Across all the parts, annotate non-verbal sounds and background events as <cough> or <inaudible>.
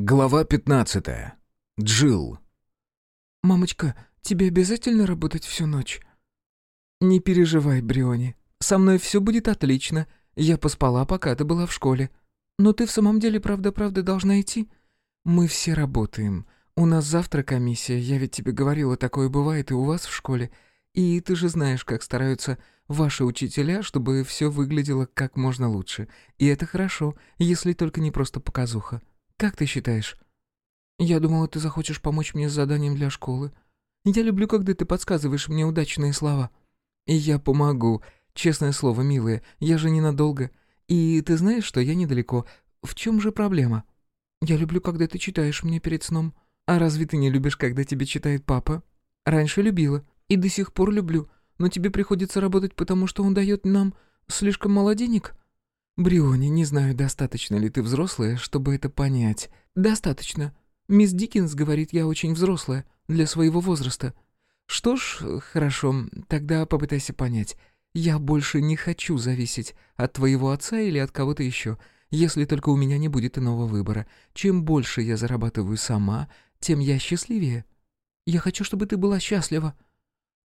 Глава 15. Джилл. «Мамочка, тебе обязательно работать всю ночь?» «Не переживай, Бриони. Со мной все будет отлично. Я поспала, пока ты была в школе. Но ты в самом деле правда-правда должна идти? Мы все работаем. У нас завтра комиссия. Я ведь тебе говорила, такое бывает и у вас в школе. И ты же знаешь, как стараются ваши учителя, чтобы все выглядело как можно лучше. И это хорошо, если только не просто показуха. Как ты считаешь?» «Я думала, ты захочешь помочь мне с заданием для школы. Я люблю, когда ты подсказываешь мне удачные слова. И я помогу. Честное слово, милая, я же ненадолго. И ты знаешь, что я недалеко. В чем же проблема? Я люблю, когда ты читаешь мне перед сном. А разве ты не любишь, когда тебе читает папа? Раньше любила. И до сих пор люблю. Но тебе приходится работать, потому что он дает нам слишком мало денег?» «Бриони, не знаю, достаточно ли ты взрослая, чтобы это понять». «Достаточно. Мисс Диккенс говорит, я очень взрослая для своего возраста». «Что ж, хорошо, тогда попытайся понять. Я больше не хочу зависеть от твоего отца или от кого-то еще, если только у меня не будет иного выбора. Чем больше я зарабатываю сама, тем я счастливее. Я хочу, чтобы ты была счастлива.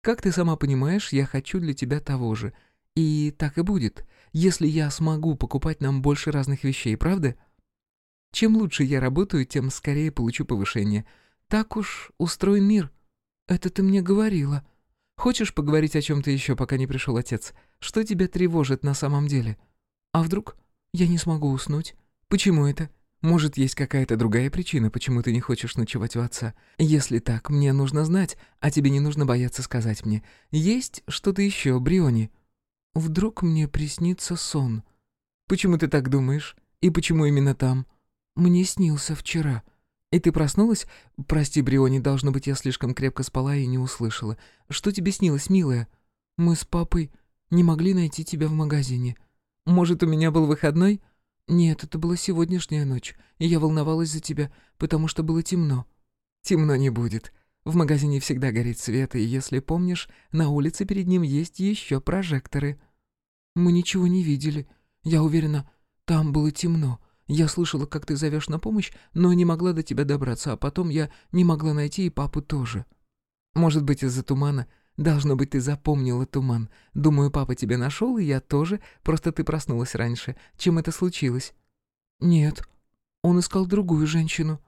Как ты сама понимаешь, я хочу для тебя того же. И так и будет если я смогу покупать нам больше разных вещей, правда? Чем лучше я работаю, тем скорее получу повышение. Так уж устроен мир. Это ты мне говорила. Хочешь поговорить о чем-то еще, пока не пришел отец? Что тебя тревожит на самом деле? А вдруг я не смогу уснуть? Почему это? Может, есть какая-то другая причина, почему ты не хочешь ночевать у отца? Если так, мне нужно знать, а тебе не нужно бояться сказать мне. Есть что-то еще, Бриони?» Вдруг мне приснится сон. Почему ты так думаешь? И почему именно там? Мне снился вчера. И ты проснулась? Прости, Бриони, должно быть, я слишком крепко спала и не услышала. Что тебе снилось, милая? Мы с папой не могли найти тебя в магазине. Может, у меня был выходной? Нет, это была сегодняшняя ночь, и я волновалась за тебя, потому что было темно. Темно не будет. В магазине всегда горит свет, и, если помнишь, на улице перед ним есть еще прожекторы. Мы ничего не видели. Я уверена, там было темно. Я слышала, как ты зовешь на помощь, но не могла до тебя добраться, а потом я не могла найти и папу тоже. Может быть, из-за тумана. Должно быть, ты запомнила туман. Думаю, папа тебя нашел, и я тоже, просто ты проснулась раньше. Чем это случилось? Нет. Он искал другую женщину.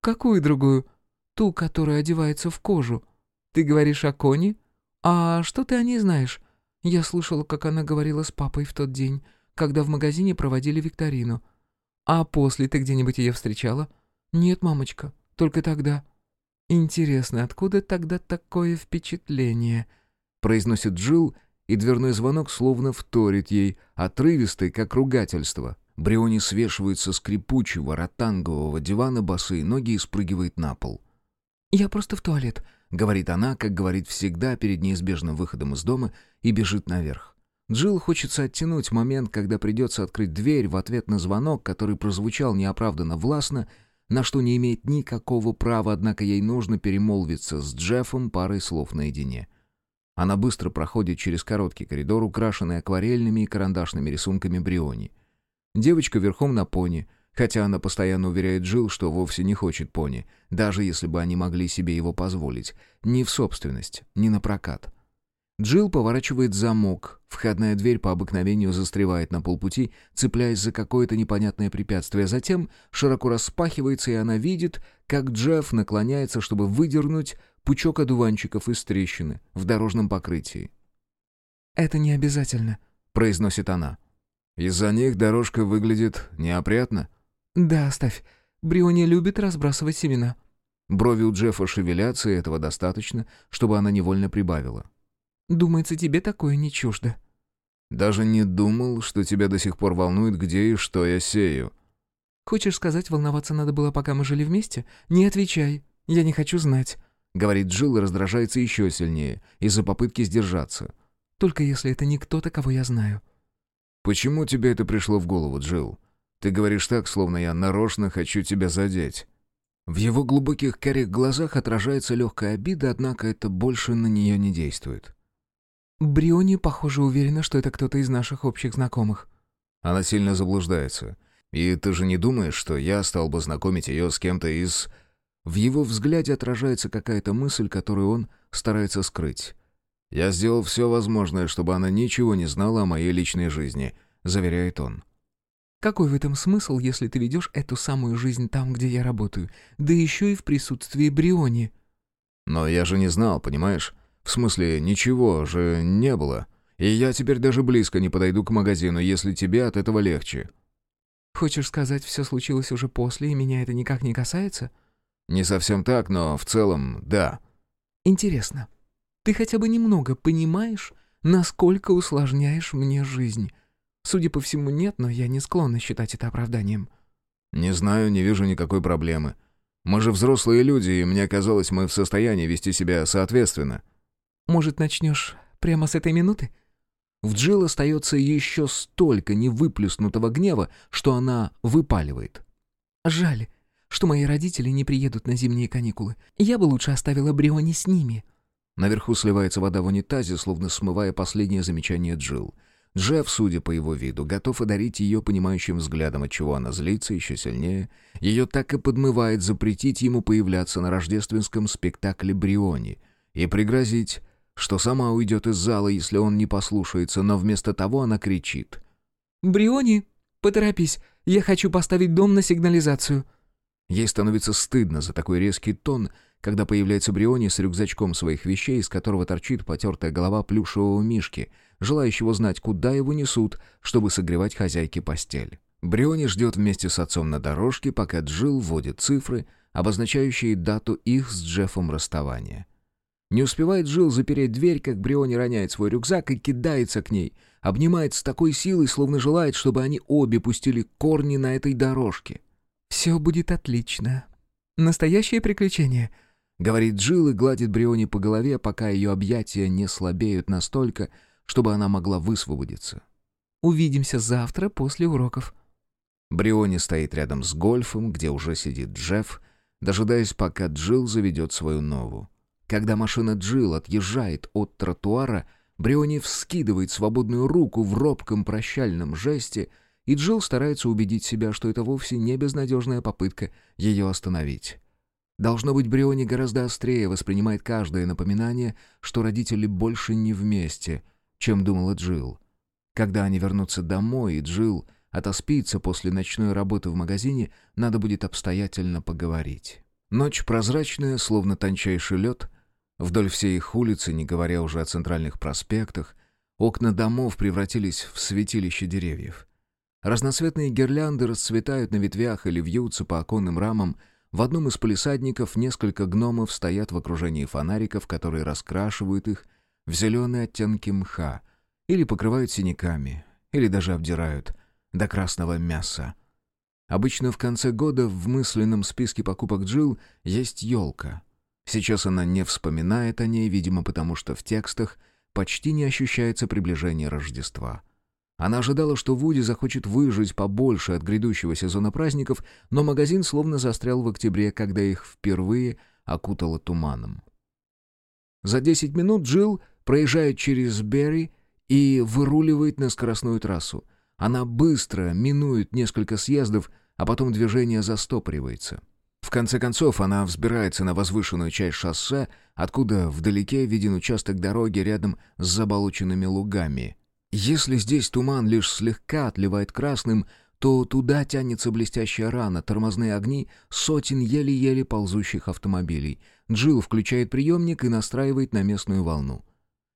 Какую другую? Ту, которая одевается в кожу. Ты говоришь о Коне? А что ты о ней знаешь? Я слышала, как она говорила с папой в тот день, когда в магазине проводили викторину. А после ты где-нибудь ее встречала? Нет, мамочка, только тогда. Интересно, откуда тогда такое впечатление? Произносит Джилл, и дверной звонок словно вторит ей, отрывистый, как ругательство. Бриони свешивает со скрипучего ротангового дивана босые ноги и спрыгивает на пол. «Я просто в туалет», — говорит она, как говорит всегда перед неизбежным выходом из дома, и бежит наверх. Джилл хочется оттянуть момент, когда придется открыть дверь в ответ на звонок, который прозвучал неоправданно властно, на что не имеет никакого права, однако ей нужно перемолвиться с Джеффом парой слов наедине. Она быстро проходит через короткий коридор, украшенный акварельными и карандашными рисунками Бриони. Девочка верхом на пони — Хотя она постоянно уверяет Джилл, что вовсе не хочет пони, даже если бы они могли себе его позволить. Ни в собственность, ни на прокат. Джилл поворачивает замок. Входная дверь по обыкновению застревает на полпути, цепляясь за какое-то непонятное препятствие. Затем широко распахивается, и она видит, как Джефф наклоняется, чтобы выдернуть пучок одуванчиков из трещины в дорожном покрытии. «Это не обязательно», — произносит она. «Из-за них дорожка выглядит неопрятно», «Да, оставь. Бриони любит разбрасывать семена». Брови у Джеффа шевелятся, и этого достаточно, чтобы она невольно прибавила. «Думается, тебе такое не чуждо». «Даже не думал, что тебя до сих пор волнует, где и что я сею». «Хочешь сказать, волноваться надо было, пока мы жили вместе? Не отвечай. Я не хочу знать». Говорит Джилл и раздражается еще сильнее, из-за попытки сдержаться. «Только если это не кто-то, кого я знаю». «Почему тебе это пришло в голову, Джилл? Ты говоришь так, словно я нарочно хочу тебя задеть». В его глубоких карих глазах отражается легкая обида, однако это больше на нее не действует. Бриони, похоже, уверена, что это кто-то из наших общих знакомых. Она сильно заблуждается. И ты же не думаешь, что я стал бы знакомить ее с кем-то из...» В его взгляде отражается какая-то мысль, которую он старается скрыть. «Я сделал все возможное, чтобы она ничего не знала о моей личной жизни», — заверяет он. «Какой в этом смысл, если ты ведешь эту самую жизнь там, где я работаю, да еще и в присутствии Бриони?» «Но я же не знал, понимаешь? В смысле, ничего же не было. И я теперь даже близко не подойду к магазину, если тебе от этого легче». «Хочешь сказать, все случилось уже после, и меня это никак не касается?» «Не совсем так, но в целом, да». «Интересно, ты хотя бы немного понимаешь, насколько усложняешь мне жизнь? Судя по всему, нет, но я не склонна считать это оправданием». «Не знаю, не вижу никакой проблемы. Мы же взрослые люди, и мне казалось, мы в состоянии вести себя соответственно». «Может, начнешь прямо с этой минуты?» В Джилл остается еще столько невыплюснутого гнева, что она выпаливает. «Жаль, что мои родители не приедут на зимние каникулы. Я бы лучше оставила Бриони с ними». Наверху сливается вода в унитазе, словно смывая последнее замечание Джилл. Джефф, судя по его виду, готов одарить ее понимающим взглядом, отчего она злится еще сильнее. Ее так и подмывает запретить ему появляться на рождественском спектакле Бриони и пригрозить, что сама уйдет из зала, если он не послушается, но вместо того она кричит. «Бриони, поторопись, я хочу поставить дом на сигнализацию». Ей становится стыдно за такой резкий тон, когда появляется Бриони с рюкзачком своих вещей, из которого торчит потертая голова плюшевого мишки, желающего знать, куда его несут, чтобы согревать хозяйке постель. Бриони ждет вместе с отцом на дорожке, пока Джилл вводит цифры, обозначающие дату их с Джеффом расставания. Не успевает Джилл запереть дверь, как Бриони роняет свой рюкзак и кидается к ней, обнимает с такой силой, словно желает, чтобы они обе пустили корни на этой дорожке. «Все будет отлично. Настоящее приключение», Говорит Джилл и гладит Бриони по голове, пока ее объятия не слабеют настолько, чтобы она могла высвободиться. «Увидимся завтра после уроков». Бриони стоит рядом с гольфом, где уже сидит Джефф, дожидаясь, пока Джилл заведет свою нову. Когда машина Джилл отъезжает от тротуара, Бриони вскидывает свободную руку в робком прощальном жесте, и Джилл старается убедить себя, что это вовсе не безнадежная попытка ее остановить. Должно быть, Бриони гораздо острее воспринимает каждое напоминание, что родители больше не вместе, чем думала Джилл. Когда они вернутся домой, и Джилл отоспится после ночной работы в магазине, надо будет обстоятельно поговорить. Ночь прозрачная, словно тончайший лед. Вдоль всей их улицы, не говоря уже о центральных проспектах, окна домов превратились в святилище деревьев. Разноцветные гирлянды расцветают на ветвях или вьются по оконным рамам, в одном из полисадников несколько гномов стоят в окружении фонариков, которые раскрашивают их в зеленые оттенки мха, или покрывают синяками, или даже обдирают до красного мяса. Обычно в конце года в мысленном списке покупок Джилл есть елка. Сейчас она не вспоминает о ней, видимо, потому что в текстах почти не ощущается приближение Рождества. Она ожидала, что Вуди захочет выжить побольше от грядущего сезона праздников, но магазин словно застрял в октябре, когда их впервые окутало туманом. За 10 минут Джилл проезжает через Берри и выруливает на скоростную трассу. Она быстро минует несколько съездов, а потом движение застопоривается. В конце концов, она взбирается на возвышенную часть шоссе, откуда вдалеке виден участок дороги рядом с заболоченными лугами — если здесь туман лишь слегка отливает красным, то туда тянется блестящая рана, тормозные огни, сотен еле-еле ползущих автомобилей. Джилл включает приемник и настраивает на местную волну.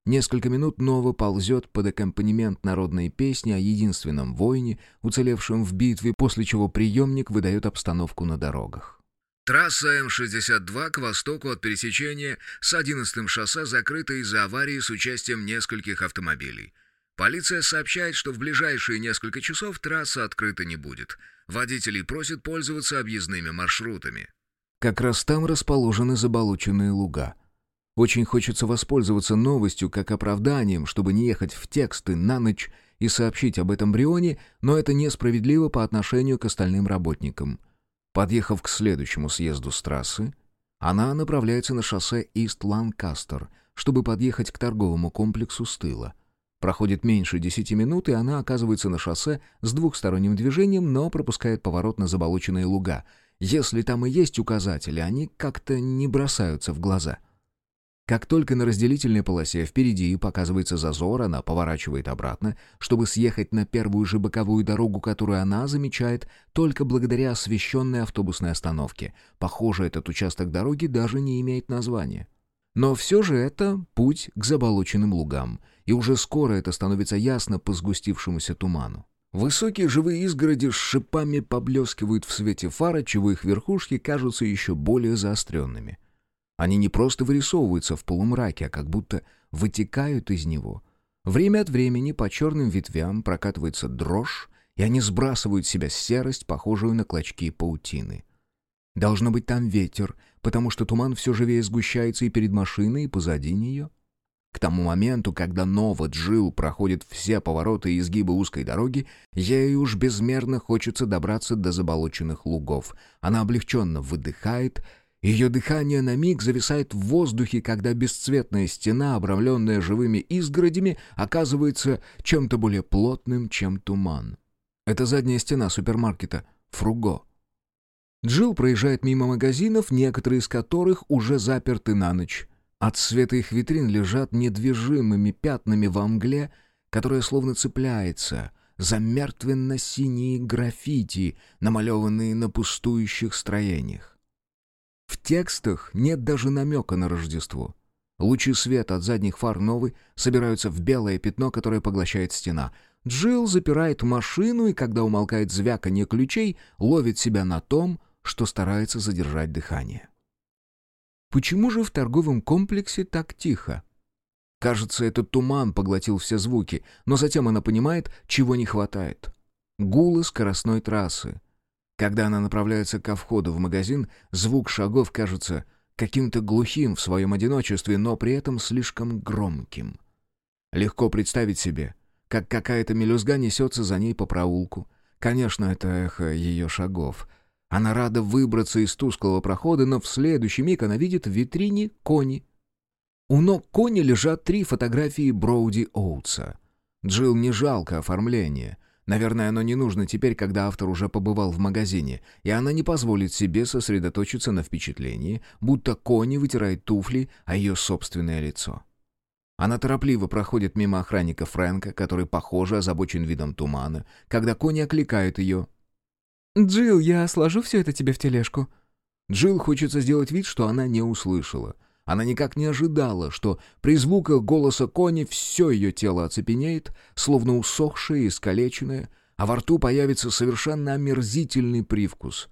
Несколько минут Нова ползет под аккомпанемент народной песни о единственном воине, уцелевшем в битве, после чего приемник выдает обстановку на дорогах. Трасса М-62 к востоку от пересечения с 11-м шоссе закрыта из-за аварии с участием нескольких автомобилей. Полиция сообщает, что в ближайшие несколько часов трасса открыта не будет. Водителей просят пользоваться объездными маршрутами. Как раз там расположены заболоченные луга. Очень хочется воспользоваться новостью как оправданием, чтобы не ехать в тексты на ночь и сообщить об этом Брионе, но это несправедливо по отношению к остальным работникам. Подъехав к следующему съезду с трассы, она направляется на шоссе Ист-Ланкастер, чтобы подъехать к торговому комплексу с тыла. Проходит меньше десяти минут, и она оказывается на шоссе с двухсторонним движением, но пропускает поворот на заболоченные луга. Если там и есть указатели, они как-то не бросаются в глаза. Как только на разделительной полосе впереди показывается зазор, она поворачивает обратно, чтобы съехать на первую же боковую дорогу, которую она замечает только благодаря освещенной автобусной остановке. Похоже, этот участок дороги даже не имеет названия. Но все же это путь к заболоченным лугам, и уже скоро это становится ясно по сгустившемуся туману. Высокие живые изгороди с шипами поблескивают в свете фара, чего их верхушки кажутся еще более заостренными — они не просто вырисовываются в полумраке, а как будто вытекают из него. Время от времени по черным ветвям прокатывается дрожь, и они сбрасывают с себя серость, похожую на клочки паутины. Должно быть там ветер, потому что туман все живее сгущается и перед машиной, и позади нее. К тому моменту, когда Нова Джил проходит все повороты и изгибы узкой дороги, ей уж безмерно хочется добраться до заболоченных лугов. Она облегченно выдыхает ее дыхание на миг зависает в воздухе, когда бесцветная стена, обрамленная живыми изгородями, оказывается чем-то более плотным, чем туман. Это задняя стена супермаркета «Фруго». Джилл проезжает мимо магазинов, некоторые из которых уже заперты на ночь. От света их витрин лежат недвижимыми пятнами во мгле, которая словно цепляется за мертвенно-синие граффити, намалеванные на пустующих строениях. В текстах нет даже намека на Рождество. Лучи света от задних фар новой собираются в белое пятно, которое поглощает стена. Джилл запирает машину и, когда умолкает звяканье ключей, ловит себя на том, что старается задержать дыхание. Почему же в торговом комплексе так тихо? Кажется, этот туман поглотил все звуки, но затем она понимает, чего не хватает. Гулы скоростной трассы, когда она направляется ко входу в магазин, звук шагов кажется каким-то глухим в своем одиночестве, но при этом слишком громким. Легко представить себе, как какая-то мелюзга несется за ней по проулку. Конечно, это эхо ее шагов. Она рада выбраться из тусклого прохода, но в следующий миг она видит в витрине кони. У ног кони лежат три фотографии Броуди Оутса. Джилл не жалко оформления. Наверное, оно не нужно теперь, когда автор уже побывал в магазине, и она не позволит себе сосредоточиться на впечатлении, будто Кони вытирает туфли о ее собственное лицо. Она торопливо проходит мимо охранника Фрэнка, который, похоже, озабочен видом тумана, когда Кони окликает ее. «Джилл, я сложу все это тебе в тележку». Джилл хочется сделать вид, что она не услышала — она никак не ожидала, что при звуках голоса Кони все ее тело оцепенеет, словно усохшее и искалеченное, а во рту появится совершенно омерзительный привкус.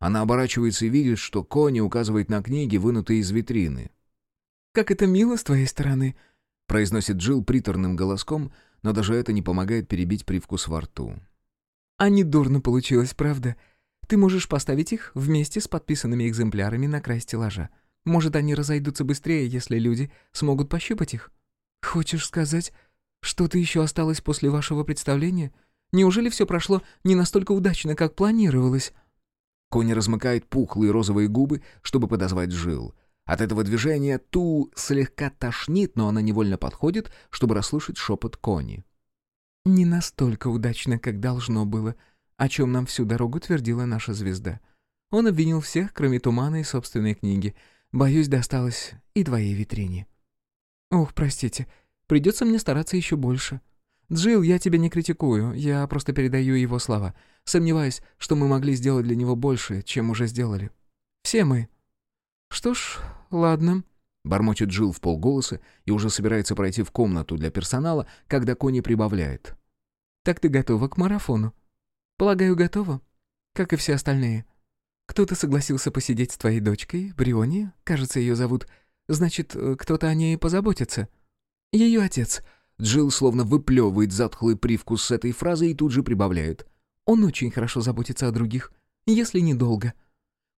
Она оборачивается и видит, что Кони указывает на книги, вынутые из витрины. «Как это мило с твоей стороны», — произносит Джилл приторным голоском, но даже это не помогает перебить привкус во рту. «А не дурно получилось, правда? Ты можешь поставить их вместе с подписанными экземплярами на край стеллажа. Может, они разойдутся быстрее, если люди смогут пощупать их? Хочешь сказать, что-то еще осталось после вашего представления? Неужели все прошло не настолько удачно, как планировалось?» Кони размыкает пухлые розовые губы, чтобы подозвать Жил. От этого движения Ту слегка тошнит, но она невольно подходит, чтобы расслышать шепот Кони. «Не настолько удачно, как должно было, о чем нам всю дорогу твердила наша звезда. Он обвинил всех, кроме Тумана и собственной книги — Боюсь, досталось и твоей витрине. Ох, простите, придется мне стараться еще больше. Джилл, я тебя не критикую, я просто передаю его слова. Сомневаюсь, что мы могли сделать для него больше, чем уже сделали. Все мы. Что ж, ладно. Бормочет Джилл в полголоса и уже собирается пройти в комнату для персонала, когда Кони прибавляет. «Так ты готова к марафону?» «Полагаю, готова, как и все остальные». Кто-то согласился посидеть с твоей дочкой, Бриони, кажется, ее зовут. Значит, э, кто-то о ней позаботится. Ее отец. Джилл словно выплевывает затхлый привкус с этой фразы и тут же прибавляет. Он очень хорошо заботится о других, если недолго.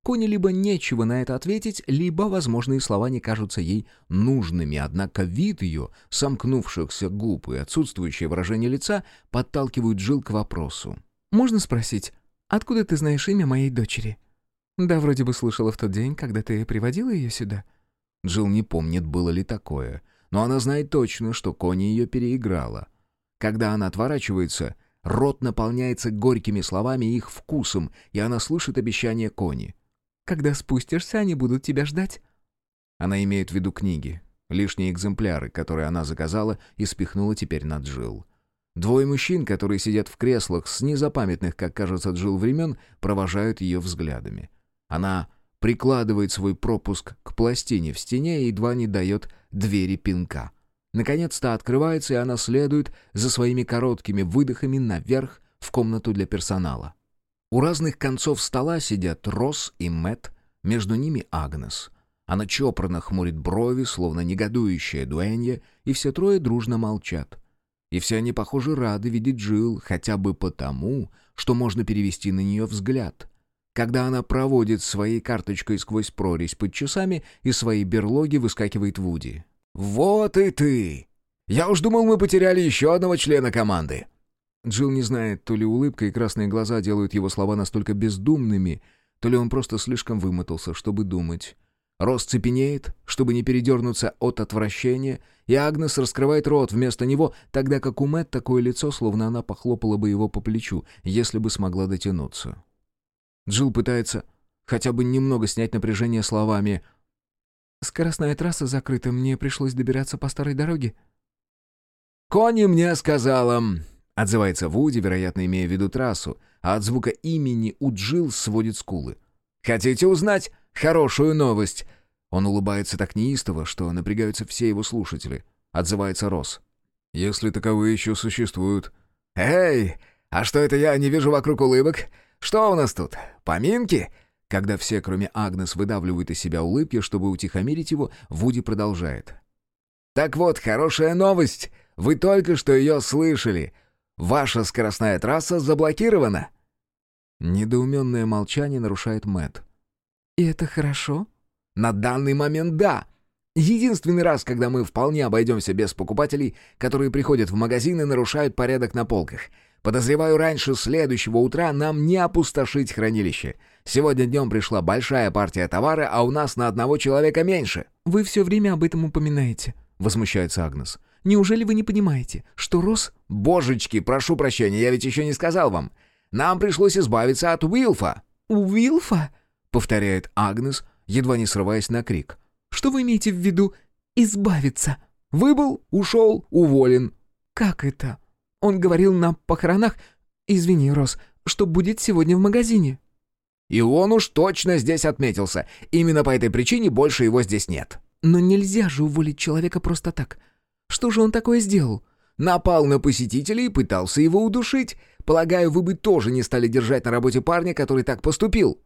Коне либо нечего на это ответить, либо возможные слова не кажутся ей нужными, однако вид ее, сомкнувшихся губ и отсутствующее выражение лица подталкивают Джилл к вопросу. «Можно спросить, откуда ты знаешь имя моей дочери?» «Да, вроде бы слышала в тот день, когда ты приводила ее сюда». Джилл не помнит, было ли такое. но она знает точно, что Кони ее переиграла. Когда она отворачивается, рот наполняется горькими словами и их вкусом, и она слышит обещание Кони. «Когда спустишься, они будут тебя ждать». Она имеет в виду книги, лишние экземпляры, которые она заказала и спихнула теперь на Джилл. Двое мужчин, которые сидят в креслах с незапамятных, как кажется, Джилл времен, провожают ее взглядами. Она прикладывает свой пропуск к пластине в стене и едва не дает двери пинка. Наконец-то открывается, и она следует за своими короткими выдохами наверх в комнату для персонала. У разных концов стола сидят Росс и Мэт, между ними Агнес. Она чопорно хмурит брови, словно негодующая дуэнья, и все трое дружно молчат. И все они, похоже, рады видеть Джилл, хотя бы потому, что можно перевести на нее взгляд. Когда она проводит своей карточкой сквозь прорезь под часами, из своей берлоги выскакивает Вуди. «Вот и ты! Я уж думал, мы потеряли еще одного члена команды!» Джилл не знает, то ли улыбка и красные глаза делают его слова настолько бездумными, то ли он просто слишком вымотался, чтобы думать. Рос цепенеет, чтобы не передернуться от отвращения, и Агнес раскрывает рот вместо него, тогда как у Мэтт такое лицо, словно она похлопала бы его по плечу, если бы смогла дотянуться. Джилл пытается хотя бы немного снять напряжение словами «Скоростная трасса закрыта, мне пришлось добираться по старой дороге». «Кони мне сказала...» — отзывается Вуди, вероятно, имея в виду трассу, а от звука имени у Джилл сводит скулы. «Хотите узнать хорошую новость?» Он улыбается так неистово, что напрягаются все его слушатели. Отзывается Рос. «Если таковые еще существуют». «Эй, а что это я не вижу вокруг улыбок? Что у нас тут? Поминки?» Когда все, кроме Агнес, выдавливают из себя улыбки, чтобы утихомирить его, Вуди продолжает. «Так вот, хорошая новость. Вы только что ее слышали. Ваша скоростная трасса заблокирована». Недоуменное молчание нарушает Мэт. «И это хорошо?» «На данный момент да. Единственный раз, когда мы вполне обойдемся без покупателей, которые приходят в магазин и нарушают порядок на полках. Подозреваю, раньше следующего утра нам не опустошить хранилище. Сегодня днем пришла большая партия товара, а у нас на одного человека меньше». «Вы все время об этом упоминаете», — возмущается Агнес. «Неужели вы не понимаете, что Рос...» «Божечки, прошу прощения, я ведь еще не сказал вам. Нам пришлось избавиться от Уилфа». «Уилфа?» — повторяет Агнес, едва не срываясь на крик. «Что вы имеете в виду «избавиться»?» «Выбыл, ушел, уволен». «Как это?» Он говорил на похоронах, извини, Рос, что будет сегодня в магазине». «И он уж точно здесь отметился. Именно по этой причине больше его здесь нет». «Но нельзя же уволить человека просто так. Что же он такое сделал?» «Напал на посетителей и пытался его удушить. Полагаю, вы бы тоже не стали держать на работе парня, который так поступил».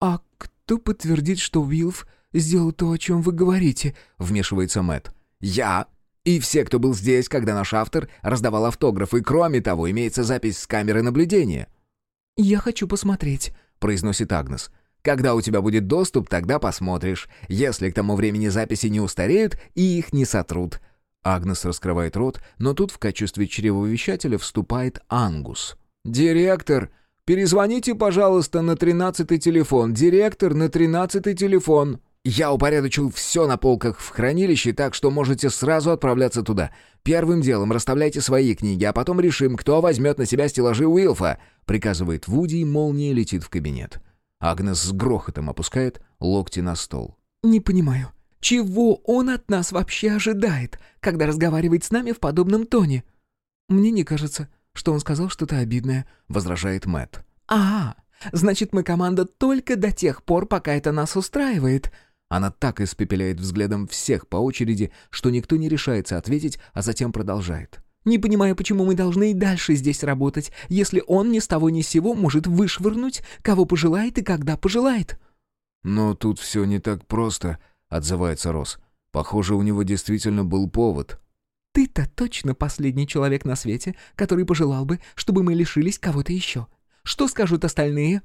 «А кто подтвердит, что Уилф сделал то, о чем вы говорите?» — вмешивается Мэт. «Я и все, кто был здесь, когда наш автор раздавал автографы. Кроме того, имеется запись с камеры наблюдения». «Я хочу посмотреть», — произносит Агнес. «Когда у тебя будет доступ, тогда посмотришь. Если к тому времени записи не устареют и их не сотрут». Агнес раскрывает рот, но тут в качестве чревовещателя вступает Ангус. «Директор, перезвоните, пожалуйста, на тринадцатый телефон. Директор, на тринадцатый телефон». Я упорядочил все на полках в хранилище, так что можете сразу отправляться туда. Первым делом расставляйте свои книги, а потом решим, кто возьмет на себя стеллажи Уилфа», — приказывает Вуди, и молния летит в кабинет. Агнес с грохотом опускает локти на стол. «Не понимаю, чего он от нас вообще ожидает, когда разговаривает с нами в подобном тоне?» «Мне не кажется, что он сказал что-то обидное», — возражает Мэтт. «А, значит, мы команда только до тех пор, пока это нас устраивает», она так испепеляет взглядом всех по очереди, что никто не решается ответить, а затем продолжает. «Не понимаю, почему мы должны и дальше здесь работать, если он ни с того ни с сего может вышвырнуть, кого пожелает и когда пожелает». «Но тут все не так просто», — отзывается Рос. «Похоже, у него действительно был повод». «Ты-то точно последний человек на свете, который пожелал бы, чтобы мы лишились кого-то еще. Что скажут остальные?»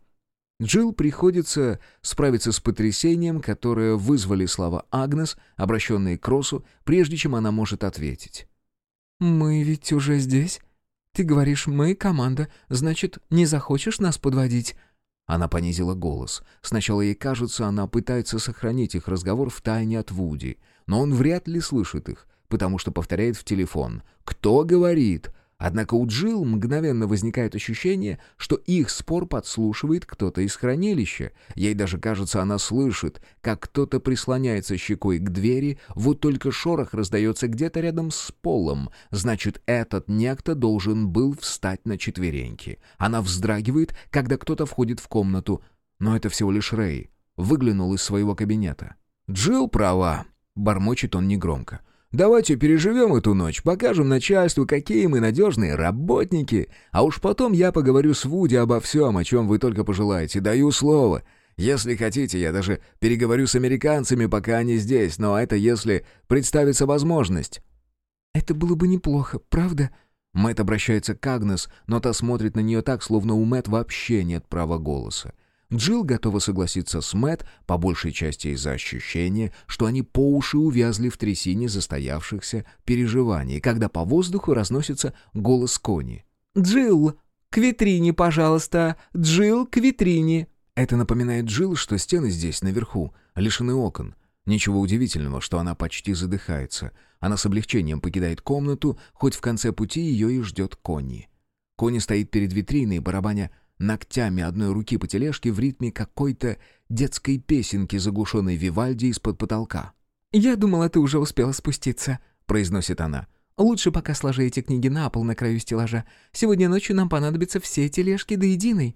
Джилл приходится справиться с потрясением, которое вызвали слова Агнес, обращенные к Росу, прежде чем она может ответить. «Мы ведь уже здесь. Ты говоришь, мы команда, значит, не захочешь нас подводить?» Она понизила голос. Сначала ей кажется, она пытается сохранить их разговор в тайне от Вуди, но он вряд ли слышит их, потому что повторяет в телефон «Кто говорит?». Однако у Джилл мгновенно возникает ощущение, что их спор подслушивает кто-то из хранилища. Ей даже кажется, она слышит, как кто-то прислоняется щекой к двери, вот только шорох раздается где-то рядом с полом. Значит, этот некто должен был встать на четвереньки. Она вздрагивает, когда кто-то входит в комнату. Но это всего лишь Рэй. Выглянул из своего кабинета. «Джилл права», — бормочет он негромко. Давайте переживем эту ночь, покажем начальству, какие мы надежные работники, а уж потом я поговорю с Вуди обо всем, о чем вы только пожелаете, даю слово. Если хотите, я даже переговорю с американцами, пока они здесь, но это если представится возможность». «Это было бы неплохо, правда?» Мэтт обращается к Агнес, но та смотрит на нее так, словно у Мэтт вообще нет права голоса. Джилл готова согласиться с Мэт по большей части из-за ощущения, что они по уши увязли в трясине застоявшихся переживаний, когда по воздуху разносится голос Кони. «Джилл, к витрине, пожалуйста! Джилл, к витрине!» Это напоминает Джилл, что стены здесь, наверху, лишены окон. Ничего удивительного, что она почти задыхается. Она с облегчением покидает комнату, хоть в конце пути ее и ждет Конни. Конни стоит перед витриной, барабаня ногтями одной руки по тележке в ритме какой-то детской песенки, заглушенной Вивальди из-под потолка. «Я думала, ты уже успела спуститься», — произносит она. «Лучше пока сложи эти книги на пол на краю стеллажа. Сегодня ночью нам понадобятся все тележки до единой».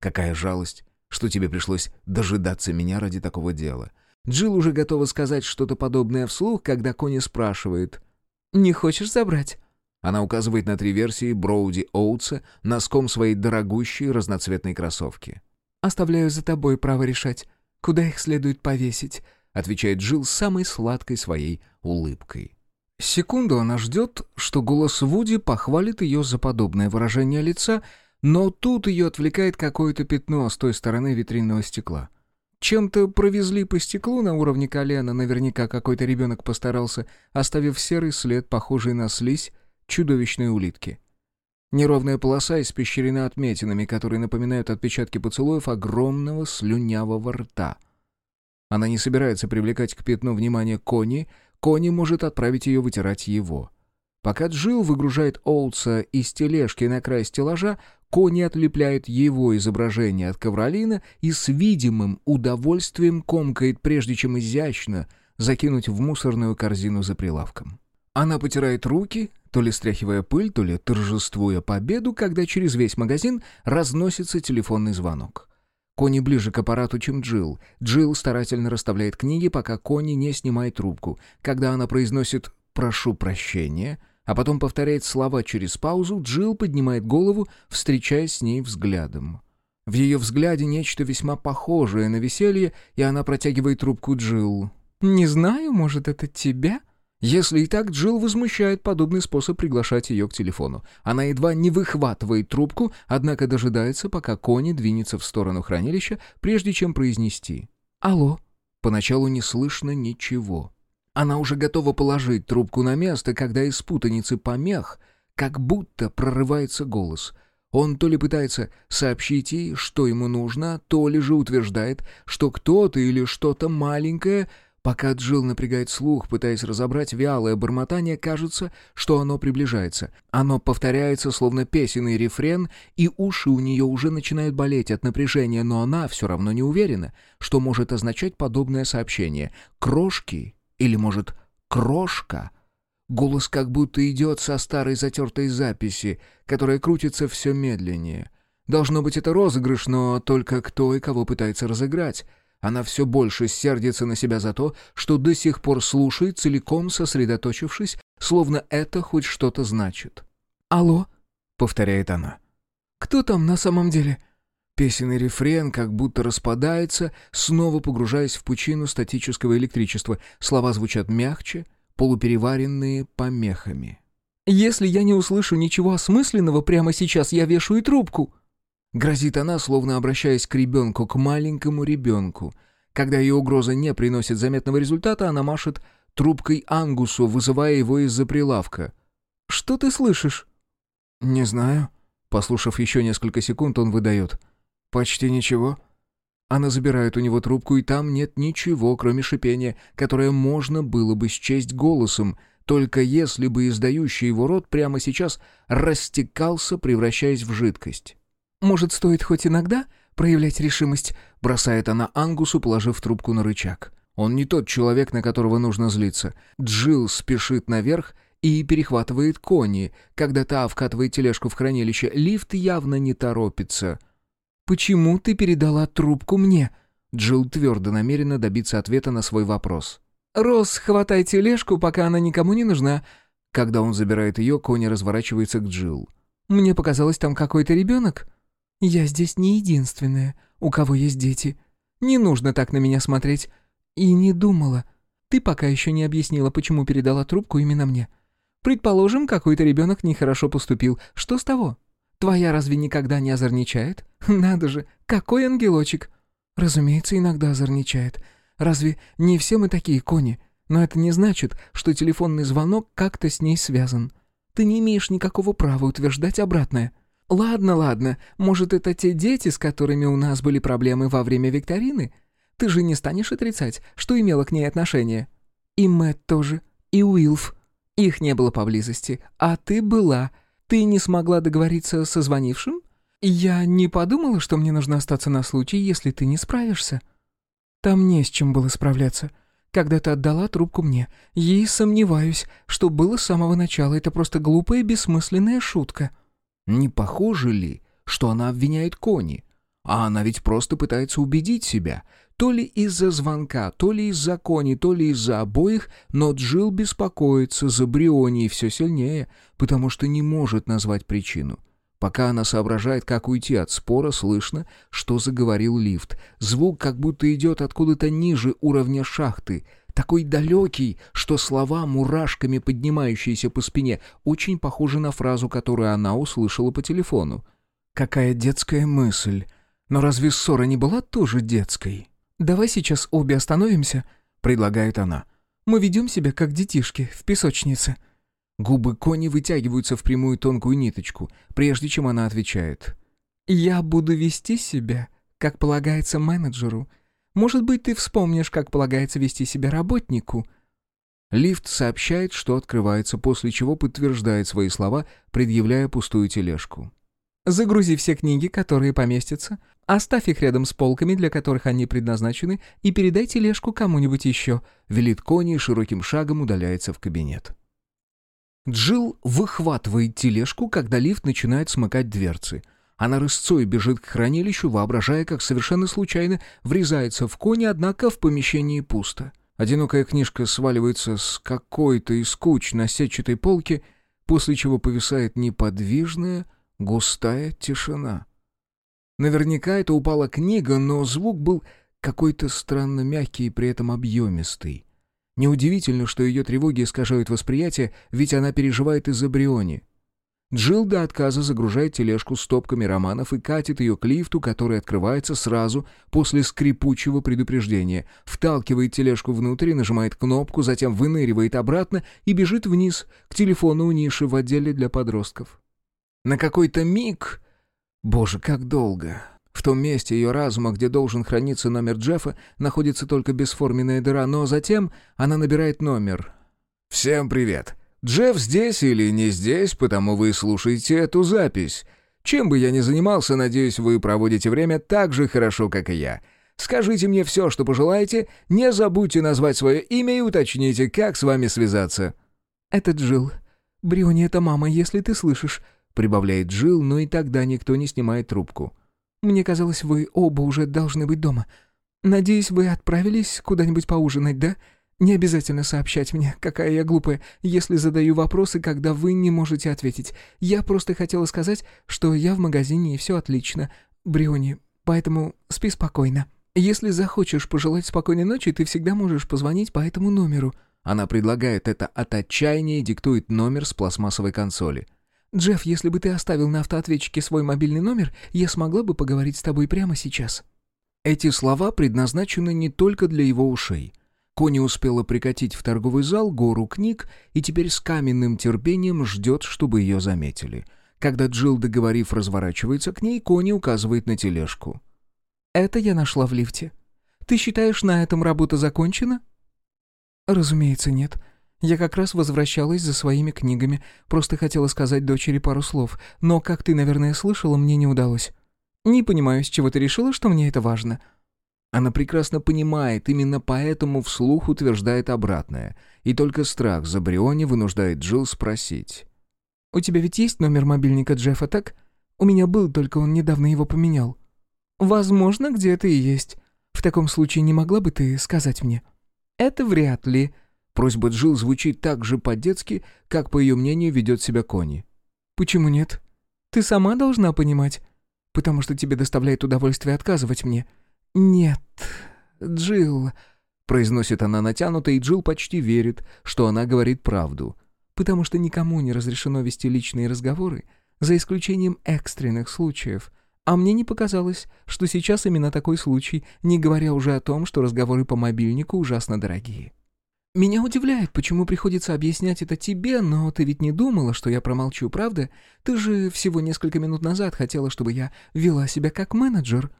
«Какая жалость, что тебе пришлось дожидаться меня ради такого дела». Джилл уже готова сказать что-то подобное вслух, когда Кони спрашивает. «Не хочешь забрать?» Она указывает на три версии Броуди Оутса носком своей дорогущей разноцветной кроссовки. «Оставляю за тобой право решать, куда их следует повесить», отвечает Джилл с самой сладкой своей улыбкой. Секунду она ждет, что голос Вуди похвалит ее за подобное выражение лица, но тут ее отвлекает какое-то пятно с той стороны витринного стекла. Чем-то провезли по стеклу на уровне колена, наверняка какой-то ребенок постарался, оставив серый след, похожий на слизь, чудовищной улитки. Неровная полоса испещрена отметинами, которые напоминают отпечатки поцелуев огромного слюнявого рта. Она не собирается привлекать к пятну внимание Кони, Кони может отправить ее вытирать его. Пока Джилл выгружает Олдса из тележки на край стеллажа, Кони отлепляет его изображение от ковролина и с видимым удовольствием комкает, прежде чем изящно закинуть в мусорную корзину за прилавком. Она потирает руки, то ли стряхивая пыль, то ли торжествуя победу, когда через весь магазин разносится телефонный звонок. Кони ближе к аппарату, чем Джилл. Джилл старательно расставляет книги, пока Кони не снимает трубку. Когда она произносит «прошу прощения», а потом повторяет слова через паузу, Джилл поднимает голову, встречаясь с ней взглядом. В ее взгляде нечто весьма похожее на веселье, и она протягивает трубку Джилл. «Не знаю, может, это тебя?» Если и так, Джилл возмущает подобный способ приглашать ее к телефону. Она едва не выхватывает трубку, однако дожидается, пока Кони двинется в сторону хранилища, прежде чем произнести «Алло». Поначалу не слышно ничего. Она уже готова положить трубку на место, когда из путаницы помех как будто прорывается голос. Он то ли пытается сообщить ей, что ему нужно, то ли же утверждает, что кто-то или что-то маленькое Пока Джилл напрягает слух, пытаясь разобрать вялое бормотание, кажется, что оно приближается. Оно повторяется, словно песенный рефрен, и уши у нее уже начинают болеть от напряжения, но она все равно не уверена, что может означать подобное сообщение. «Крошки» или, может, «крошка»? Голос как будто идет со старой затертой записи, которая крутится все медленнее. Должно быть, это розыгрыш, но только кто и кого пытается разыграть — она все больше сердится на себя за то, что до сих пор слушает, целиком сосредоточившись, словно это хоть что-то значит. «Алло?» — повторяет она. «Кто там на самом деле?» Песенный рефрен как будто распадается, снова погружаясь в пучину статического электричества. Слова звучат мягче, полупереваренные помехами. «Если я не услышу ничего осмысленного прямо сейчас, я вешаю трубку!» Грозит она, словно обращаясь к ребенку, к маленькому ребенку. Когда ее угроза не приносит заметного результата, она машет трубкой Ангусу, вызывая его из-за прилавка. «Что ты слышишь?» «Не знаю». Послушав еще несколько секунд, он выдает. «Почти ничего». Она забирает у него трубку, и там нет ничего, кроме шипения, которое можно было бы счесть голосом, только если бы издающий его рот прямо сейчас растекался, превращаясь в жидкость. «Может, стоит хоть иногда проявлять решимость?» — бросает она Ангусу, положив трубку на рычаг. Он не тот человек, на которого нужно злиться. Джилл спешит наверх и перехватывает кони. Когда та вкатывает тележку в хранилище, лифт явно не торопится. «Почему ты передала трубку мне?» Джилл твердо намерена добиться ответа на свой вопрос. «Рос, хватай тележку, пока она никому не нужна». Когда он забирает ее, Кони разворачивается к Джилл. «Мне показалось, там какой-то ребенок?» «Я здесь не единственная, у кого есть дети. Не нужно так на меня смотреть. И не думала. Ты пока еще не объяснила, почему передала трубку именно мне. Предположим, какой-то ребенок нехорошо поступил. Что с того? Твоя разве никогда не озорничает? <laughs> Надо же, какой ангелочек!» «Разумеется, иногда озорничает. Разве не все мы такие кони? Но это не значит, что телефонный звонок как-то с ней связан. Ты не имеешь никакого права утверждать обратное. Ладно, ладно, может, это те дети, с которыми у нас были проблемы во время викторины? Ты же не станешь отрицать, что имела к ней отношение. И Мэтт тоже, и Уилф. Их не было поблизости, а ты была. Ты не смогла договориться со звонившим? Я не подумала, что мне нужно остаться на случай, если ты не справишься. Там не с чем было справляться. Когда ты отдала трубку мне, ей сомневаюсь, что было с самого начала. Это просто глупая, бессмысленная шутка. Не похоже ли, что она обвиняет Кони? А она ведь просто пытается убедить себя. То ли из-за звонка, то ли из-за Кони, то ли из-за обоих, но Джилл беспокоится за Бриони все сильнее, потому что не может назвать причину. Пока она соображает, как уйти от спора, слышно, что заговорил лифт. Звук как будто идет откуда-то ниже уровня шахты. Такой далекий, что слова, мурашками поднимающиеся по спине, очень похожи на фразу, которую она услышала по телефону. «Какая детская мысль! Но разве ссора не была тоже детской?» «Давай сейчас обе остановимся», — предлагает она. «Мы ведем себя как детишки в песочнице». Губы Кони вытягиваются в прямую тонкую ниточку, прежде чем она отвечает. «Я буду вести себя, как полагается менеджеру. Может быть, ты вспомнишь, как полагается вести себя работнику». Лифт сообщает, что открывается, после чего подтверждает свои слова, предъявляя пустую тележку. «Загрузи все книги, которые поместятся, оставь их рядом с полками, для которых они предназначены, и передай тележку кому-нибудь еще», — велит Кони широким шагом удаляется в кабинет. Джилл выхватывает тележку, когда лифт начинает смыкать дверцы. Она рысцой бежит к хранилищу, воображая, как совершенно случайно врезается в кони, однако в помещении пусто. Одинокая книжка сваливается с какой-то из куч на сетчатой полке, после чего повисает неподвижная, густая тишина. Наверняка это упала книга, но звук был какой-то странно мягкий и при этом объемистый. Неудивительно, что ее тревоги искажают восприятие, ведь она переживает из-за Бриони. Джилл до отказа загружает тележку с топками романов и катит ее к лифту, который открывается сразу после скрипучего предупреждения, вталкивает тележку внутрь и нажимает кнопку, затем выныривает обратно и бежит вниз, к телефону у ниши в отделе для подростков. На какой-то миг... Боже, как долго! В том месте ее разума, где должен храниться номер Джеффа, находится только бесформенная дыра, но затем она набирает номер. «Всем привет. Джефф здесь или не здесь, потому вы слушаете эту запись. Чем бы я ни занимался, надеюсь, вы проводите время так же хорошо, как и я. Скажите мне все, что пожелаете, не забудьте назвать свое имя и уточните, как с вами связаться». «Это Джилл. Бриони — это мама, если ты слышишь», — прибавляет Джилл, но и тогда никто не снимает трубку. Мне казалось, вы оба уже должны быть дома. Надеюсь, вы отправились куда-нибудь поужинать, да? Не обязательно сообщать мне, какая я глупая, если задаю вопросы, когда вы не можете ответить. Я просто хотела сказать, что я в магазине и все отлично. Бриони, поэтому спи спокойно. Если захочешь пожелать спокойной ночи, ты всегда можешь позвонить по этому номеру». Она предлагает это от отчаяния и диктует номер с пластмассовой консоли. «Джефф, если бы ты оставил на автоответчике свой мобильный номер, я смогла бы поговорить с тобой прямо сейчас». Эти слова предназначены не только для его ушей. Кони успела прикатить в торговый зал гору книг и теперь с каменным терпением ждет, чтобы ее заметили. Когда Джилл, договорив, разворачивается к ней, Кони указывает на тележку. «Это я нашла в лифте. Ты считаешь, на этом работа закончена?» «Разумеется, нет. Я как раз возвращалась за своими книгами, просто хотела сказать дочери пару слов, но, как ты, наверное, слышала, мне не удалось. Не понимаю, с чего ты решила, что мне это важно». Она прекрасно понимает, именно поэтому вслух утверждает обратное, и только страх за Бриони вынуждает Джилл спросить. «У тебя ведь есть номер мобильника Джеффа, так? У меня был, только он недавно его поменял». «Возможно, где-то и есть. В таком случае не могла бы ты сказать мне?» «Это вряд ли». Просьба Джилл звучит так же по-детски, как, по ее мнению, ведет себя Кони. «Почему нет? Ты сама должна понимать. Потому что тебе доставляет удовольствие отказывать мне. «Нет, Джилл», — произносит она натянуто, и Джилл почти верит, что она говорит правду. «Потому что никому не разрешено вести личные разговоры, за исключением экстренных случаев. А мне не показалось, что сейчас именно такой случай, не говоря уже о том, что разговоры по мобильнику ужасно дорогие». «Меня удивляет, почему приходится объяснять это тебе, но ты ведь не думала, что я промолчу, правда? Ты же всего несколько минут назад хотела, чтобы я вела себя как менеджер».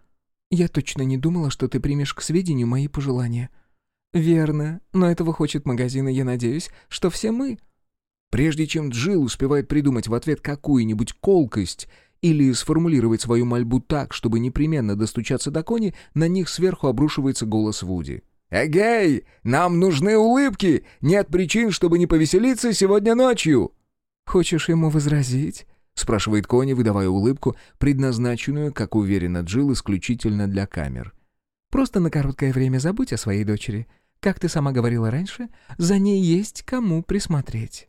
«Я точно не думала, что ты примешь к сведению мои пожелания». «Верно, но этого хочет магазин, и я надеюсь, что все мы». Прежде чем Джилл успевает придумать в ответ какую-нибудь колкость или сформулировать свою мольбу так, чтобы непременно достучаться до кони, на них сверху обрушивается голос Вуди. «Эгей! Нам нужны улыбки! Нет причин, чтобы не повеселиться сегодня ночью!» «Хочешь ему возразить?» — спрашивает Кони, выдавая улыбку, предназначенную, как уверена Джилл, исключительно для камер. «Просто на короткое время забудь о своей дочери. Как ты сама говорила раньше, за ней есть кому присмотреть».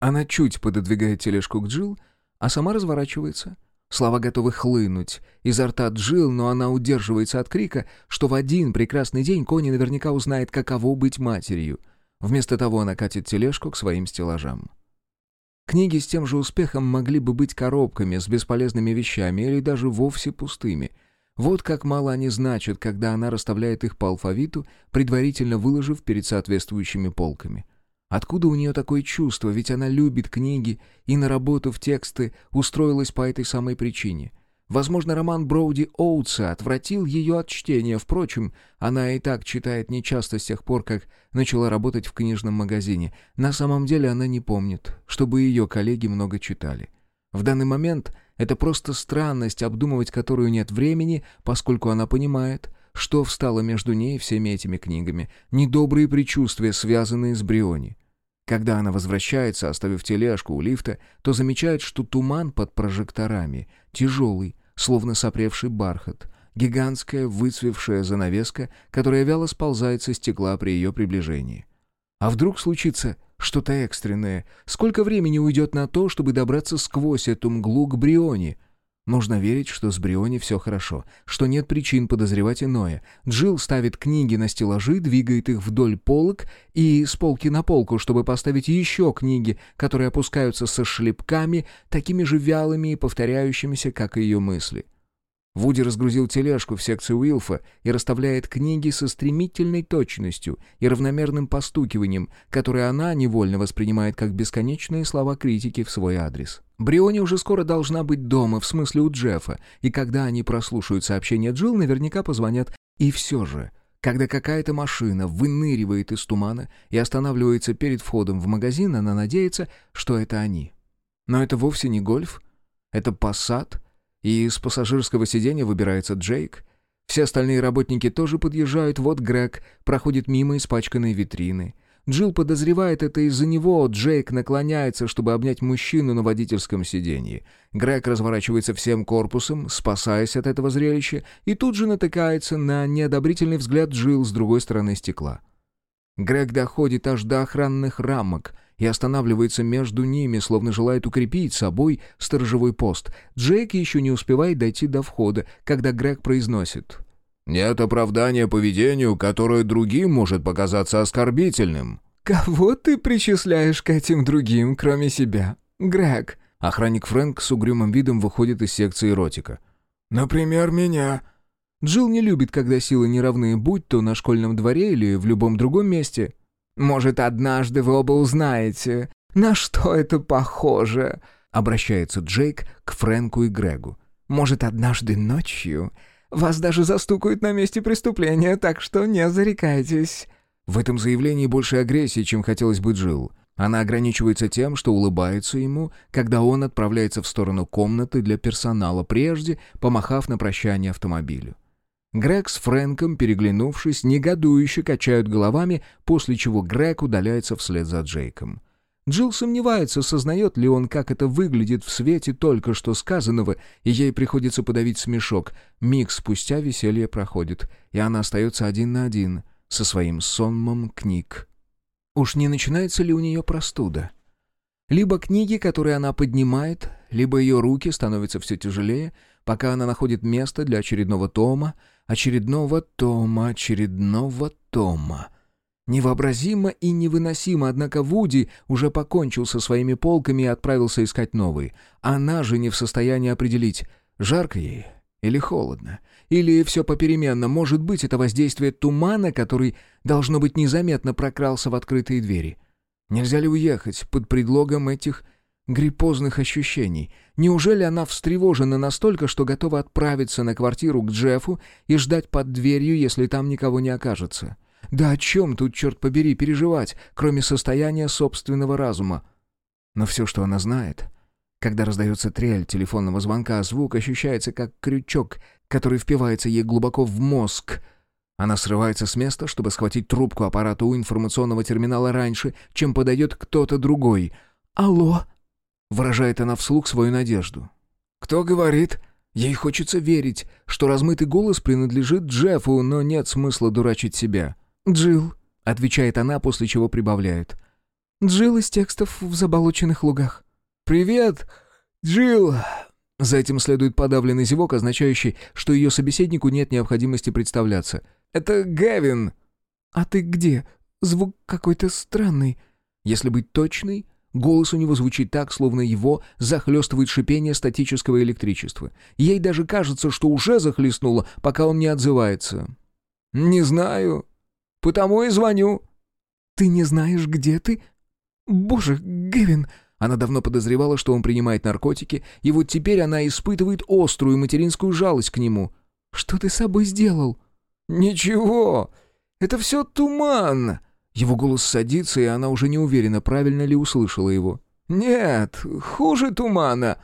Она чуть пододвигает тележку к Джилл, а сама разворачивается. Слова готовы хлынуть изо рта Джилл, но она удерживается от крика, что в один прекрасный день Кони наверняка узнает, каково быть матерью. Вместо того она катит тележку к своим стеллажам. Книги с тем же успехом могли бы быть коробками с бесполезными вещами или даже вовсе пустыми. Вот как мало они значат, когда она расставляет их по алфавиту, предварительно выложив перед соответствующими полками. Откуда у нее такое чувство, ведь она любит книги и на работу в тексты устроилась по этой самой причине — Возможно, роман Броуди Оутса отвратил ее от чтения. Впрочем, она и так читает нечасто с тех пор, как начала работать в книжном магазине. На самом деле она не помнит, чтобы ее коллеги много читали. В данный момент это просто странность, обдумывать которую нет времени, поскольку она понимает, что встало между ней и всеми этими книгами, недобрые предчувствия, связанные с Бриони. Когда она возвращается, оставив тележку у лифта, то замечает, что туман под прожекторами тяжелый, словно сопревший бархат, гигантская выцвевшая занавеска, которая вяло сползает со стекла при ее приближении. А вдруг случится что-то экстренное? Сколько времени уйдет на то, чтобы добраться сквозь эту мглу к Брионе? Нужно верить, что с Бриони все хорошо, что нет причин подозревать иное. Джилл ставит книги на стеллажи, двигает их вдоль полок и с полки на полку, чтобы поставить еще книги, которые опускаются со шлепками, такими же вялыми и повторяющимися, как и ее мысли. Вуди разгрузил тележку в секцию Уилфа и расставляет книги со стремительной точностью и равномерным постукиванием, которые она невольно воспринимает как бесконечные слова критики в свой адрес. Бриони уже скоро должна быть дома, в смысле у Джеффа, и когда они прослушают сообщение Джилл, наверняка позвонят. И все же, когда какая-то машина выныривает из тумана и останавливается перед входом в магазин, она надеется, что это они. Но это вовсе не гольф, это посад — и из пассажирского сиденья выбирается Джейк. Все остальные работники тоже подъезжают, вот Грег проходит мимо испачканной витрины. Джилл подозревает это из-за него, Джейк наклоняется, чтобы обнять мужчину на водительском сиденье. Грег разворачивается всем корпусом, спасаясь от этого зрелища, и тут же натыкается на неодобрительный взгляд Джилл с другой стороны стекла. Грег доходит аж до охранных рамок и останавливается между ними, словно желает укрепить собой сторожевой пост. Джейк еще не успевает дойти до входа, когда Грег произносит «Нет оправдания поведению, которое другим может показаться оскорбительным». «Кого ты причисляешь к этим другим, кроме себя? Грег?» Охранник Фрэнк с угрюмым видом выходит из секции эротика. «Например, меня». Джилл не любит, когда силы неравны, будь то на школьном дворе или в любом другом месте. Может, однажды вы оба узнаете, на что это похоже?» Обращается Джейк к Фрэнку и Грегу. «Может, однажды ночью вас даже застукают на месте преступления, так что не зарекайтесь». В этом заявлении больше агрессии, чем хотелось бы Джилл. Она ограничивается тем, что улыбается ему, когда он отправляется в сторону комнаты для персонала, прежде помахав на прощание автомобилю. Грег с Фрэнком, переглянувшись, негодующе качают головами, после чего Грег удаляется вслед за Джейком. Джилл сомневается, сознает ли он, как это выглядит в свете только что сказанного, и ей приходится подавить смешок. Миг спустя веселье проходит, и она остается один на один со своим сонмом книг. Уж не начинается ли у нее простуда? Либо книги, которые она поднимает, либо ее руки становятся все тяжелее, пока она находит место для очередного тома, очередного тома, очередного тома. Невообразимо и невыносимо, однако Вуди уже покончил со своими полками и отправился искать новые. Она же не в состоянии определить, жарко ей или холодно. Или все попеременно. Может быть, это воздействие тумана, который, должно быть, незаметно прокрался в открытые двери. Нельзя ли уехать под предлогом этих гриппозных ощущений? Неужели она встревожена настолько, что готова отправиться на квартиру к Джеффу и ждать под дверью, если там никого не окажется? Да о чем тут, черт побери, переживать, кроме состояния собственного разума? Но все, что она знает... Когда раздается трель телефонного звонка, звук ощущается как крючок, который впивается ей глубоко в мозг. Она срывается с места, чтобы схватить трубку аппарата у информационного терминала раньше, чем подойдет кто-то другой. «Алло!» — выражает она вслух свою надежду. «Кто говорит?» Ей хочется верить, что размытый голос принадлежит Джеффу, но нет смысла дурачить себя. «Джилл», — отвечает она, после чего прибавляет. «Джилл из текстов в заболоченных лугах». «Привет, Джилл!» За этим следует подавленный зевок, означающий, что ее собеседнику нет необходимости представляться. «Это Гевин!» «А ты где? Звук какой-то странный». Если быть точной, голос у него звучит так, словно его захлестывает шипение статического электричества. Ей даже кажется, что уже захлестнуло, пока он не отзывается. «Не знаю. Потому и звоню». «Ты не знаешь, где ты? Боже, Гевин!» Она давно подозревала, что он принимает наркотики, и вот теперь она испытывает острую материнскую жалость к нему. «Что ты с собой сделал?» «Ничего. Это все туман». Его голос садится, и она уже не уверена, правильно ли услышала его. «Нет, хуже тумана».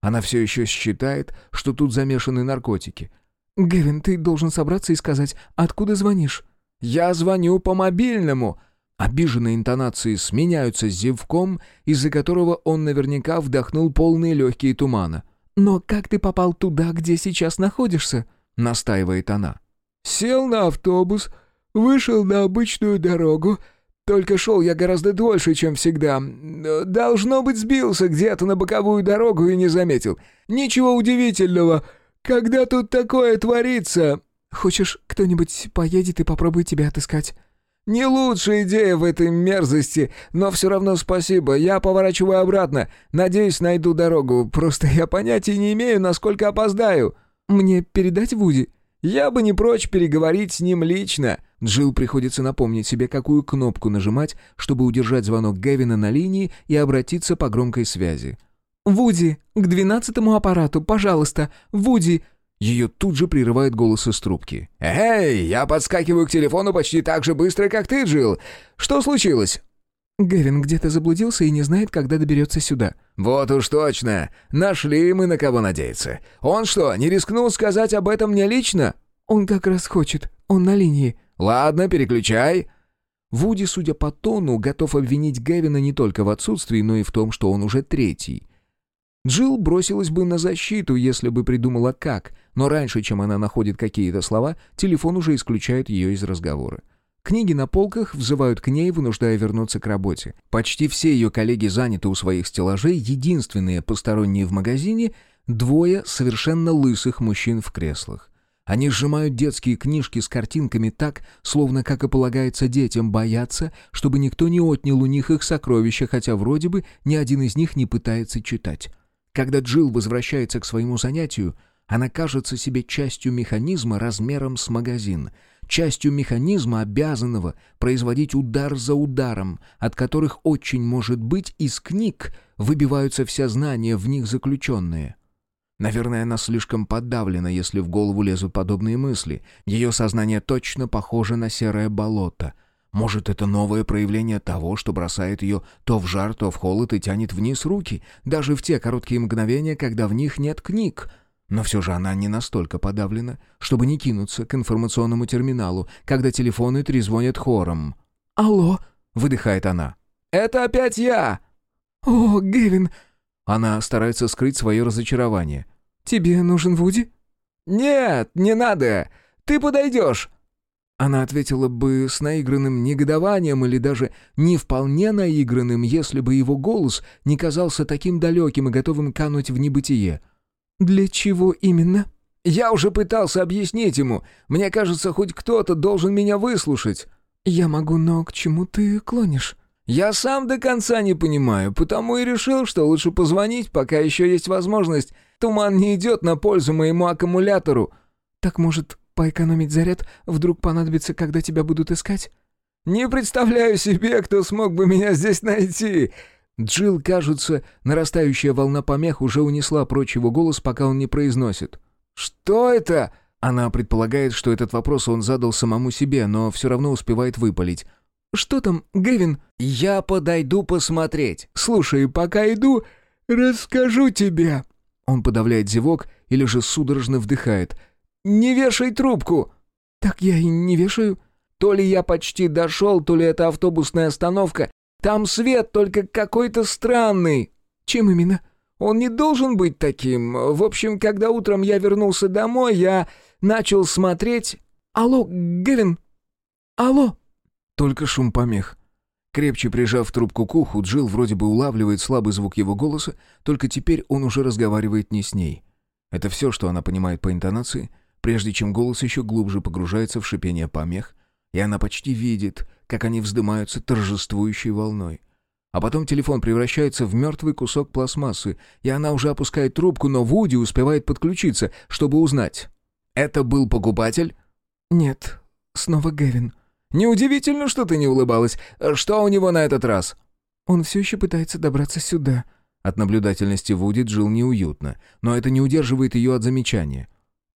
Она все еще считает, что тут замешаны наркотики. «Гевин, ты должен собраться и сказать, откуда звонишь?» «Я звоню по мобильному», Обиженные интонации сменяются зевком, из-за которого он наверняка вдохнул полные легкие тумана. «Но как ты попал туда, где сейчас находишься?» — настаивает она. «Сел на автобус, вышел на обычную дорогу. Только шел я гораздо дольше, чем всегда. Должно быть, сбился где-то на боковую дорогу и не заметил. Ничего удивительного. Когда тут такое творится...» «Хочешь, кто-нибудь поедет и попробует тебя отыскать?» «Не лучшая идея в этой мерзости, но все равно спасибо. Я поворачиваю обратно. Надеюсь, найду дорогу. Просто я понятия не имею, насколько опоздаю». «Мне передать Вуди?» «Я бы не прочь переговорить с ним лично». Джилл приходится напомнить себе, какую кнопку нажимать, чтобы удержать звонок Гевина на линии и обратиться по громкой связи. «Вуди, к двенадцатому аппарату, пожалуйста! Вуди, ее тут же прерывает голос из трубки. «Эй, я подскакиваю к телефону почти так же быстро, как ты, Джилл. Что случилось?» «Гевин где-то заблудился и не знает, когда доберется сюда». «Вот уж точно. Нашли мы на кого надеяться. Он что, не рискнул сказать об этом мне лично?» «Он как раз хочет. Он на линии». «Ладно, переключай». Вуди, судя по тону, готов обвинить Гевина не только в отсутствии, но и в том, что он уже третий. Джилл бросилась бы на защиту, если бы придумала как, но раньше, чем она находит какие-то слова, телефон уже исключает ее из разговора. Книги на полках взывают к ней, вынуждая вернуться к работе. Почти все ее коллеги заняты у своих стеллажей, единственные посторонние в магазине — двое совершенно лысых мужчин в креслах. Они сжимают детские книжки с картинками так, словно, как и полагается детям, боятся, чтобы никто не отнял у них их сокровища, хотя вроде бы ни один из них не пытается читать. Когда Джилл возвращается к своему занятию, она кажется себе частью механизма размером с магазин, частью механизма, обязанного производить удар за ударом, от которых очень может быть из книг выбиваются все знания в них заключенные. Наверное, она слишком подавлена, если в голову лезут подобные мысли. Ее сознание точно похоже на серое болото. Может, это новое проявление того, что бросает ее то в жар, то в холод и тянет вниз руки, даже в те короткие мгновения, когда в них нет книг. Но все же она не настолько подавлена, чтобы не кинуться к информационному терминалу, когда телефоны трезвонят хором. «Алло!» — выдыхает она. «Это опять я!» «О, Гевин!» Она старается скрыть свое разочарование. «Тебе нужен Вуди?» «Нет, не надо! Ты подойдешь!» Она ответила бы с наигранным негодованием или даже не вполне наигранным, если бы его голос не казался таким далеким и готовым кануть в небытие. «Для чего именно?» «Я уже пытался объяснить ему. Мне кажется, хоть кто-то должен меня выслушать». «Я могу, но к чему ты клонишь?» «Я сам до конца не понимаю, потому и решил, что лучше позвонить, пока еще есть возможность. Туман не идет на пользу моему аккумулятору». «Так, может, поэкономить заряд вдруг понадобится, когда тебя будут искать?» «Не представляю себе, кто смог бы меня здесь найти!» Джилл, кажется, нарастающая волна помех уже унесла прочь его голос, пока он не произносит. «Что это?» Она предполагает, что этот вопрос он задал самому себе, но все равно успевает выпалить. «Что там, Гэвин?» «Я подойду посмотреть. Слушай, пока иду, расскажу тебе». Он подавляет зевок или же судорожно вдыхает. «Не вешай трубку!» «Так я и не вешаю». «То ли я почти дошел, то ли это автобусная остановка. Там свет только какой-то странный». «Чем именно?» «Он не должен быть таким. В общем, когда утром я вернулся домой, я начал смотреть...» «Алло, Гэвин! Алло!» Только шум помех. Крепче прижав трубку к уху, Джилл вроде бы улавливает слабый звук его голоса, только теперь он уже разговаривает не с ней. Это все, что она понимает по интонации, прежде чем голос еще глубже погружается в шипение помех, и она почти видит, как они вздымаются торжествующей волной. А потом телефон превращается в мертвый кусок пластмассы, и она уже опускает трубку, но Вуди успевает подключиться, чтобы узнать. «Это был покупатель?» «Нет, снова Гэвин». «Неудивительно, что ты не улыбалась. Что у него на этот раз?» «Он все еще пытается добраться сюда». От наблюдательности Вуди Джилл неуютно, но это не удерживает ее от замечания.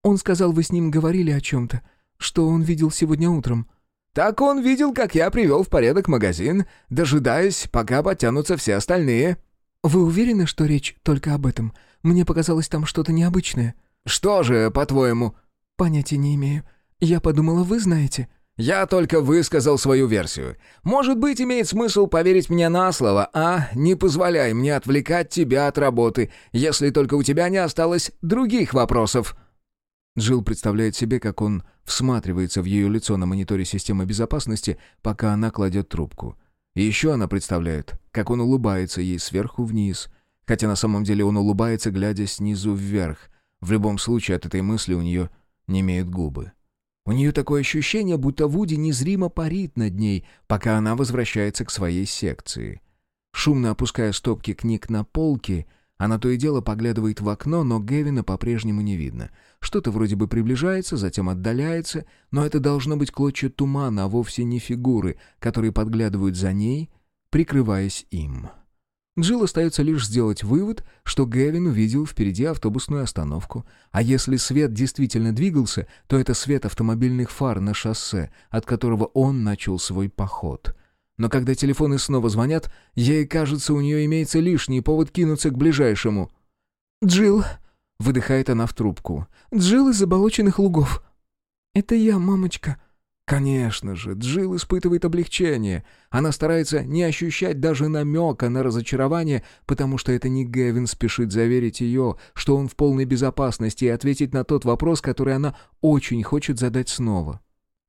«Он сказал, вы с ним говорили о чем-то, что он видел сегодня утром». «Так он видел, как я привел в порядок магазин, дожидаясь, пока подтянутся все остальные». «Вы уверены, что речь только об этом? Мне показалось там что-то необычное». «Что же, по-твоему?» «Понятия не имею. Я подумала, вы знаете». «Я только высказал свою версию. Может быть, имеет смысл поверить мне на слово, а не позволяй мне отвлекать тебя от работы, если только у тебя не осталось других вопросов». Джилл представляет себе, как он всматривается в ее лицо на мониторе системы безопасности, пока она кладет трубку. И еще она представляет, как он улыбается ей сверху вниз, хотя на самом деле он улыбается, глядя снизу вверх. В любом случае от этой мысли у нее не имеют губы. У нее такое ощущение, будто Вуди незримо парит над ней, пока она возвращается к своей секции. Шумно опуская стопки книг на полки, она то и дело поглядывает в окно, но Гевина по-прежнему не видно. Что-то вроде бы приближается, затем отдаляется, но это должно быть клочья тумана, а вовсе не фигуры, которые подглядывают за ней, прикрываясь им. Джилл остается лишь сделать вывод, что Гэвин увидел впереди автобусную остановку, а если свет действительно двигался, то это свет автомобильных фар на шоссе, от которого он начал свой поход. Но когда телефоны снова звонят, ей кажется, у нее имеется лишний повод кинуться к ближайшему. «Джилл!» — выдыхает она в трубку. «Джилл из заболоченных лугов». «Это я, мамочка», Конечно же, Джилл испытывает облегчение. Она старается не ощущать даже намека на разочарование, потому что это не Гевин спешит заверить ее, что он в полной безопасности и ответить на тот вопрос, который она очень хочет задать снова.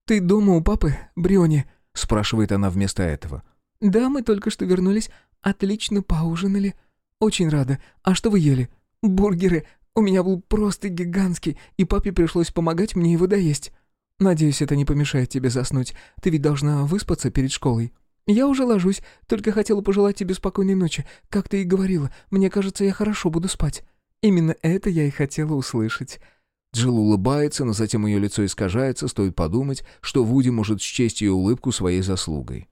«Ты дома у папы, Бриони?» — спрашивает она вместо этого. «Да, мы только что вернулись. Отлично поужинали. Очень рада. А что вы ели? Бургеры. У меня был просто гигантский, и папе пришлось помогать мне его доесть». «Надеюсь, это не помешает тебе заснуть. Ты ведь должна выспаться перед школой». «Я уже ложусь, только хотела пожелать тебе спокойной ночи. Как ты и говорила, мне кажется, я хорошо буду спать». «Именно это я и хотела услышать». Джилл улыбается, но затем ее лицо искажается, стоит подумать, что Вуди может счесть ее улыбку своей заслугой.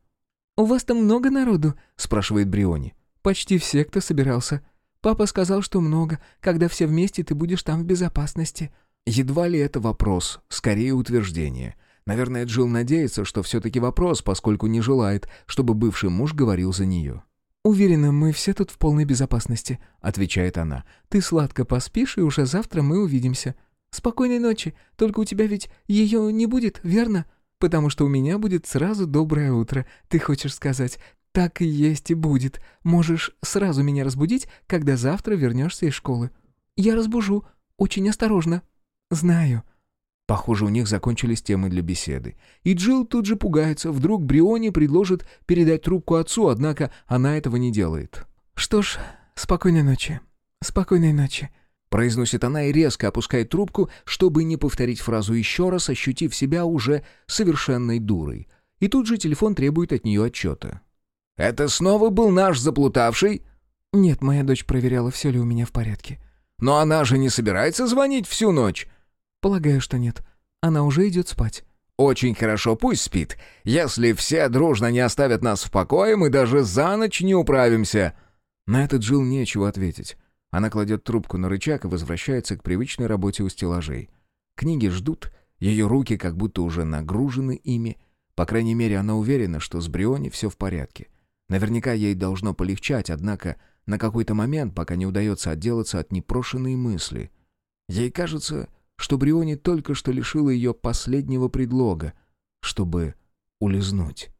«У вас там много народу?» — спрашивает Бриони. «Почти все, кто собирался. Папа сказал, что много. Когда все вместе, ты будешь там в безопасности». Едва ли это вопрос, скорее утверждение. Наверное, Джилл надеется, что все-таки вопрос, поскольку не желает, чтобы бывший муж говорил за нее. «Уверена, мы все тут в полной безопасности», — отвечает она. «Ты сладко поспишь, и уже завтра мы увидимся. Спокойной ночи, только у тебя ведь ее не будет, верно? Потому что у меня будет сразу доброе утро, ты хочешь сказать. Так и есть и будет. Можешь сразу меня разбудить, когда завтра вернешься из школы. Я разбужу, очень осторожно». «Знаю», Похоже, у них закончились темы для беседы. И Джилл тут же пугается. Вдруг Бриони предложит передать трубку отцу, однако она этого не делает. «Что ж, спокойной ночи. Спокойной ночи», — произносит она и резко опускает трубку, чтобы не повторить фразу еще раз, ощутив себя уже совершенной дурой. И тут же телефон требует от нее отчета. «Это снова был наш заплутавший?» «Нет, моя дочь проверяла, все ли у меня в порядке». «Но она же не собирается звонить всю ночь?» «Полагаю, что нет. Она уже идет спать». «Очень хорошо, пусть спит. Если все дружно не оставят нас в покое, мы даже за ночь не управимся». На этот Джилл нечего ответить. Она кладет трубку на рычаг и возвращается к привычной работе у стеллажей. Книги ждут, ее руки как будто уже нагружены ими. По крайней мере, она уверена, что с Бриони все в порядке. Наверняка ей должно полегчать, однако на какой-то момент, пока не удается отделаться от непрошенной мысли. Ей кажется, что Бриони только что лишила ее последнего предлога, чтобы улизнуть.